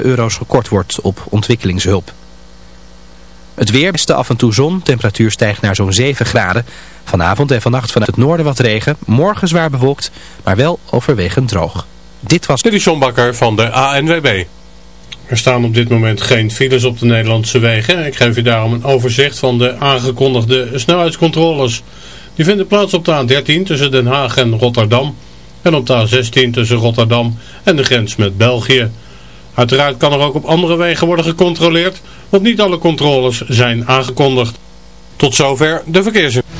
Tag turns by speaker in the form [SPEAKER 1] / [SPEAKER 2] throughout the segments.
[SPEAKER 1] euro's gekort wordt op ontwikkelingshulp. Het weer is af en toe zon, temperatuur stijgt naar zo'n 7 graden. Vanavond en vannacht vanuit het noorden wat regen, morgen zwaar bewolkt, maar wel overwegend droog. Dit was...
[SPEAKER 2] Is John van de ANWB. Er staan op dit moment geen files op de Nederlandse wegen. Ik geef u daarom een overzicht van de aangekondigde snelheidscontroles. Die vinden plaats op de A13 tussen Den Haag en Rotterdam. En op de A16 tussen Rotterdam en de grens met België. Uiteraard kan er ook op andere wegen worden gecontroleerd, want niet alle controles zijn aangekondigd. Tot zover de verkeersinformatie.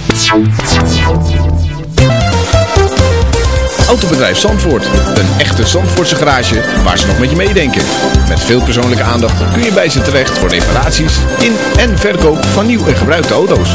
[SPEAKER 3] Autobedrijf Zandvoort, een echte Zandvoortse garage waar ze nog met je meedenken. Met veel persoonlijke aandacht kun je bij ze terecht voor reparaties in en verkoop van nieuw en gebruikte auto's.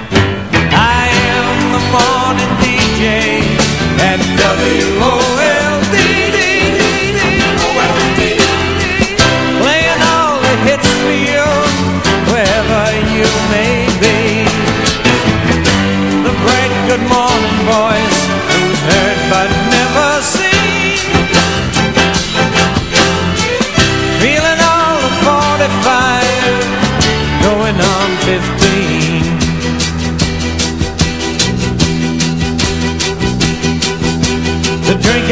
[SPEAKER 4] NWO.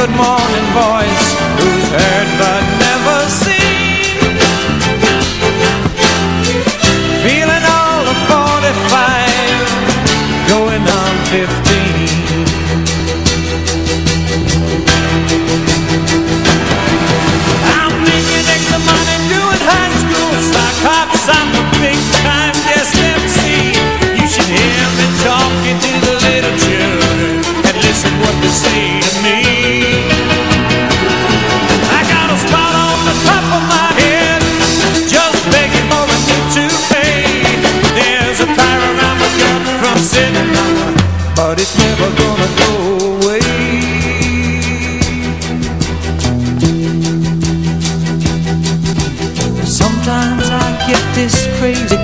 [SPEAKER 4] good morning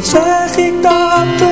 [SPEAKER 5] Zeg ik dat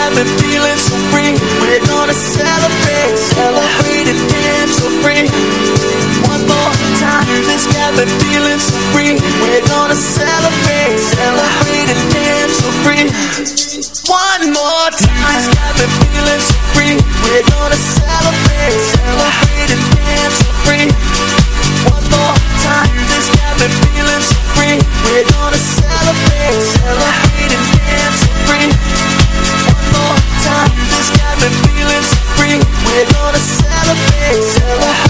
[SPEAKER 6] got me feeling so free. We're gonna celebrate, celebrate and dance so free. One more time. Music's got me feeling so free. We're gonna celebrate, celebrate and dance so free. One more time. Music's got me feeling so free. We're gonna celebrate, celebrate and dance so free. One more time. So free. Music's got me feeling so free We're gonna celebrate, celebrate.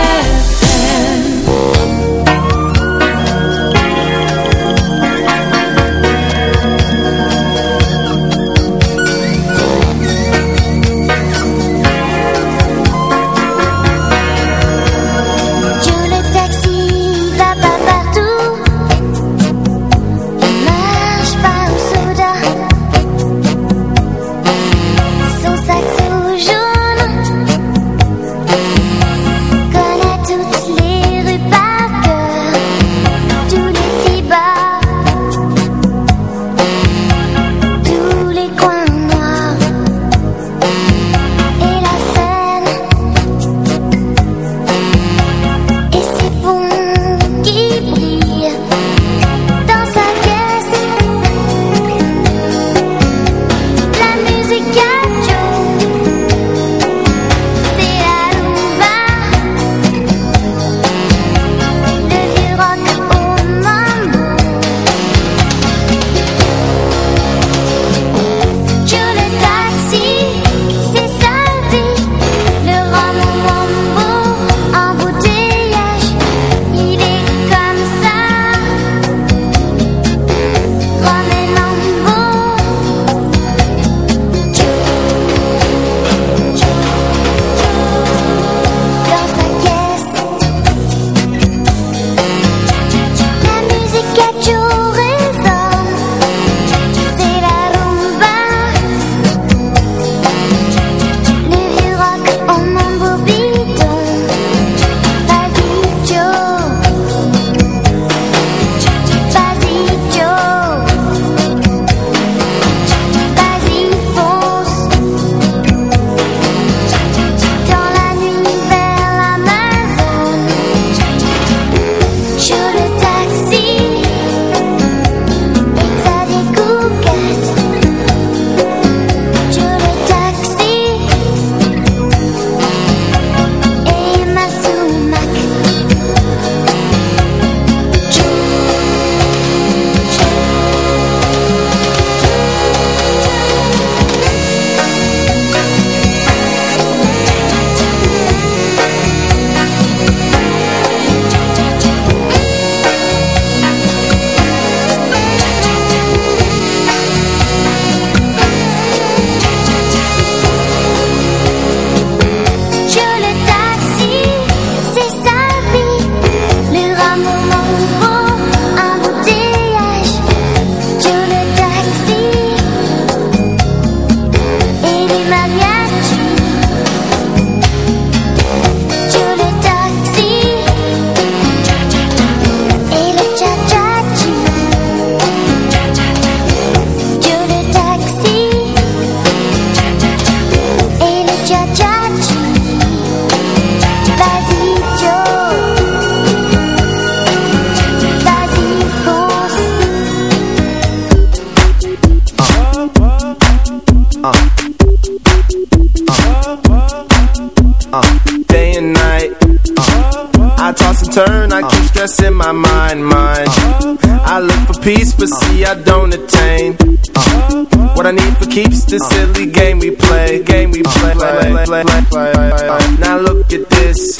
[SPEAKER 7] keeps this silly game we play, game we play. play, play, play. Now look at this.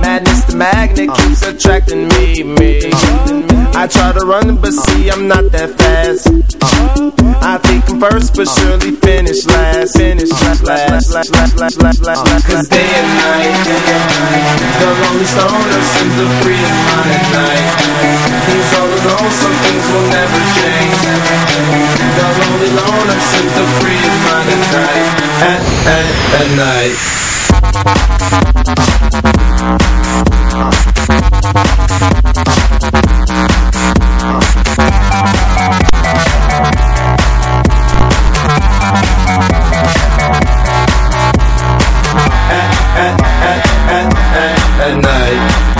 [SPEAKER 7] Madness, the magnet keeps attracting me, me. I try to run, but see I'm not that fast. I think I'm first, but surely finish last. Finish last, last, last, last, last, last, last, last. Cause day and night, the lonely stoner seems to free his mind at night. He's all alone, some things will never change alone I sit to free of mind at night At, at, at night at, at, at, at, at night.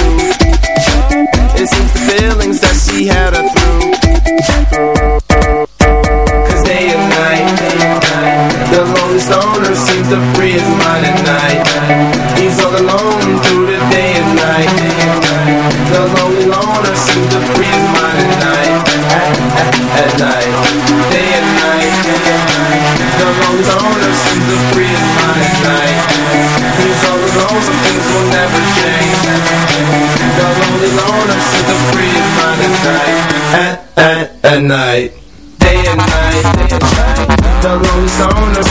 [SPEAKER 7] and night, day and night, day and night. The lonely
[SPEAKER 8] lone's on
[SPEAKER 9] us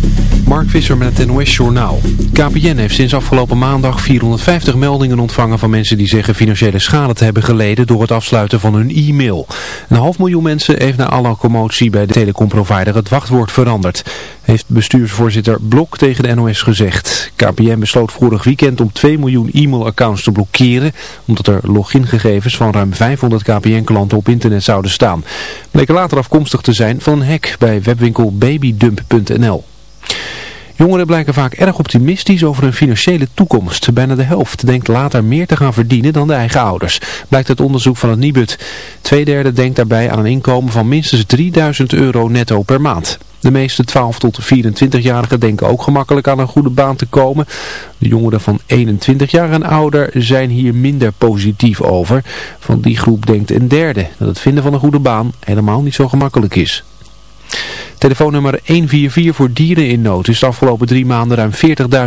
[SPEAKER 10] Mark Visser met het NOS Journaal. KPN heeft sinds afgelopen maandag 450 meldingen ontvangen van mensen die zeggen financiële schade te hebben geleden door het afsluiten van hun e-mail. Een half miljoen mensen heeft na alle commotie bij de telecomprovider het wachtwoord veranderd. Heeft bestuursvoorzitter Blok tegen de NOS gezegd. KPN besloot vorig weekend om 2 miljoen e-mailaccounts te blokkeren, omdat er logingegevens van ruim 500 KPN-klanten op internet zouden staan. Bleken later afkomstig te zijn van een hack bij webwinkel babydump.nl. Jongeren blijken vaak erg optimistisch over hun financiële toekomst. Bijna de helft denkt later meer te gaan verdienen dan de eigen ouders. Blijkt uit onderzoek van het Nibud. Tweederde denkt daarbij aan een inkomen van minstens 3000 euro netto per maand. De meeste 12 tot 24-jarigen denken ook gemakkelijk aan een goede baan te komen. De jongeren van 21 jaar en ouder zijn hier minder positief over. Van die groep denkt een derde dat het vinden van een goede baan helemaal niet zo gemakkelijk is. Telefoonnummer 144 voor dieren in nood is de afgelopen drie maanden ruim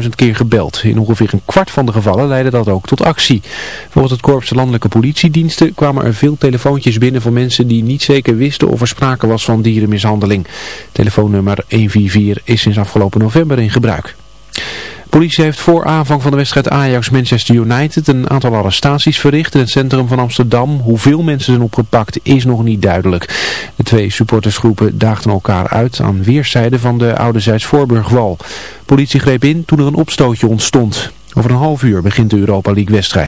[SPEAKER 10] 40.000 keer gebeld. In ongeveer een kwart van de gevallen leidde dat ook tot actie. Volgens het Korps Landelijke Politiediensten kwamen er veel telefoontjes binnen van mensen die niet zeker wisten of er sprake was van dierenmishandeling. Telefoonnummer 144 is sinds afgelopen november in gebruik. Politie heeft voor aanvang van de wedstrijd Ajax-Manchester United een aantal arrestaties verricht in het centrum van Amsterdam. Hoeveel mensen zijn opgepakt is nog niet duidelijk. De twee supportersgroepen daagden elkaar uit aan weerszijden van de ouderzijds Voorburgwal. Politie greep in toen er een opstootje ontstond. Over een half uur begint de Europa League wedstrijd.